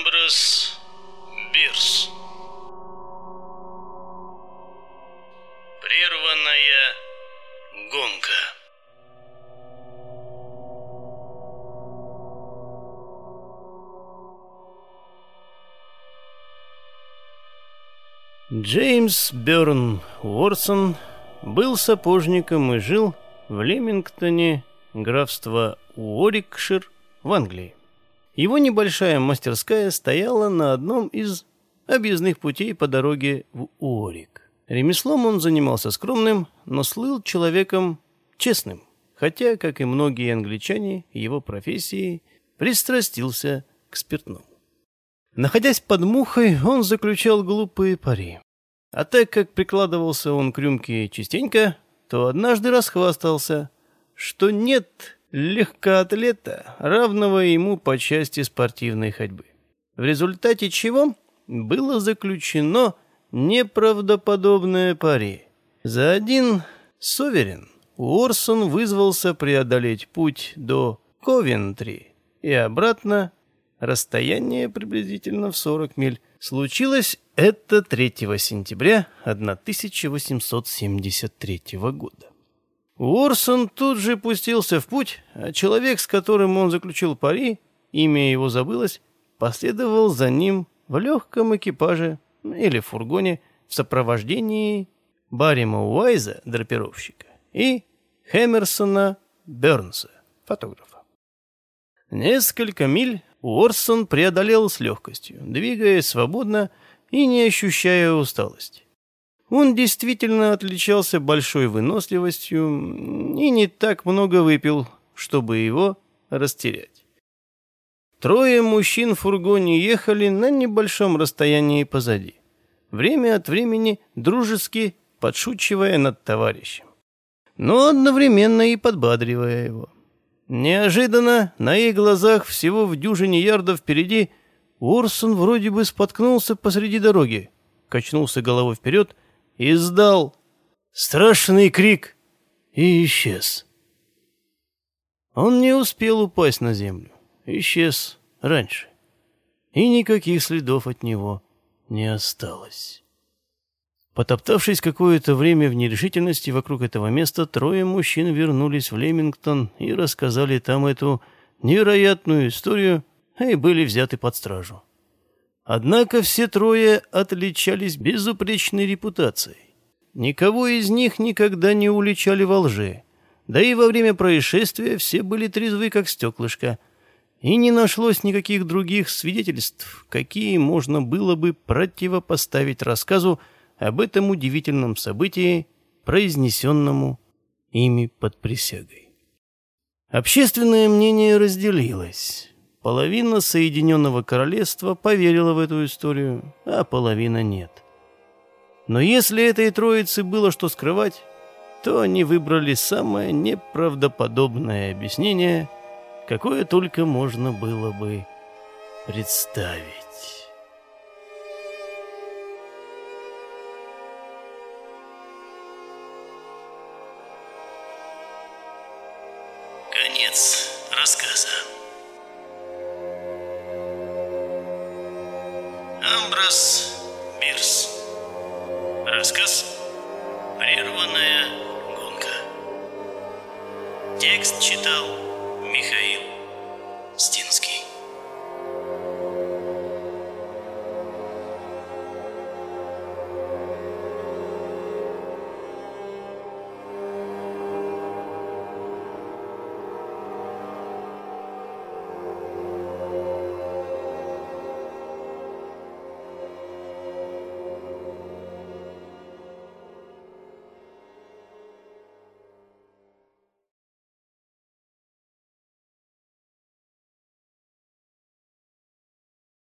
Амброс Бирс. Прерванная гонка. Джеймс Бёрн Уорсон был сапожником и жил в Лемингтоне, графство Уорикшир в Англии. Его небольшая мастерская стояла на одном из объездных путей по дороге в Уорик. Ремеслом он занимался скромным, но слыл человеком честным, хотя, как и многие англичане, его профессии пристрастился к спиртному. Находясь под мухой, он заключал глупые пари. А так как прикладывался он к рюмке частенько, то однажды расхвастался, что нет легкоатлета, равного ему по части спортивной ходьбы. В результате чего было заключено неправдоподобное пари. За один суверен Уорсон вызвался преодолеть путь до Ковентри и обратно, расстояние приблизительно в 40 миль. Случилось это 3 сентября 1873 года. Уорсон тут же пустился в путь, а человек, с которым он заключил пари, имя его забылось, последовал за ним в легком экипаже или фургоне в сопровождении Баррима Уайза, драпировщика, и Хэмерсона Бернса, фотографа. Несколько миль Уорсон преодолел с легкостью, двигаясь свободно и не ощущая усталости. Он действительно отличался большой выносливостью и не так много выпил, чтобы его растерять. Трое мужчин в фургоне ехали на небольшом расстоянии позади, время от времени дружески подшучивая над товарищем, но одновременно и подбадривая его. Неожиданно на их глазах всего в дюжине ярдов впереди Орсон вроде бы споткнулся посреди дороги, качнулся головой вперед издал страшный крик и исчез. Он не успел упасть на землю, исчез раньше, и никаких следов от него не осталось. Потоптавшись какое-то время в нерешительности вокруг этого места, трое мужчин вернулись в Лемингтон и рассказали там эту невероятную историю и были взяты под стражу. Однако все трое отличались безупречной репутацией. Никого из них никогда не уличали во лжи. Да и во время происшествия все были трезвы, как стеклышко. И не нашлось никаких других свидетельств, какие можно было бы противопоставить рассказу об этом удивительном событии, произнесенному ими под присягой. Общественное мнение разделилось. Половина Соединенного Королевства поверила в эту историю, а половина нет. Но если этой троице было что скрывать, то они выбрали самое неправдоподобное объяснение, какое только можно было бы представить. Конец рассказа. Амброс Бирс. Рассказ «Прерванная гонка». Текст читал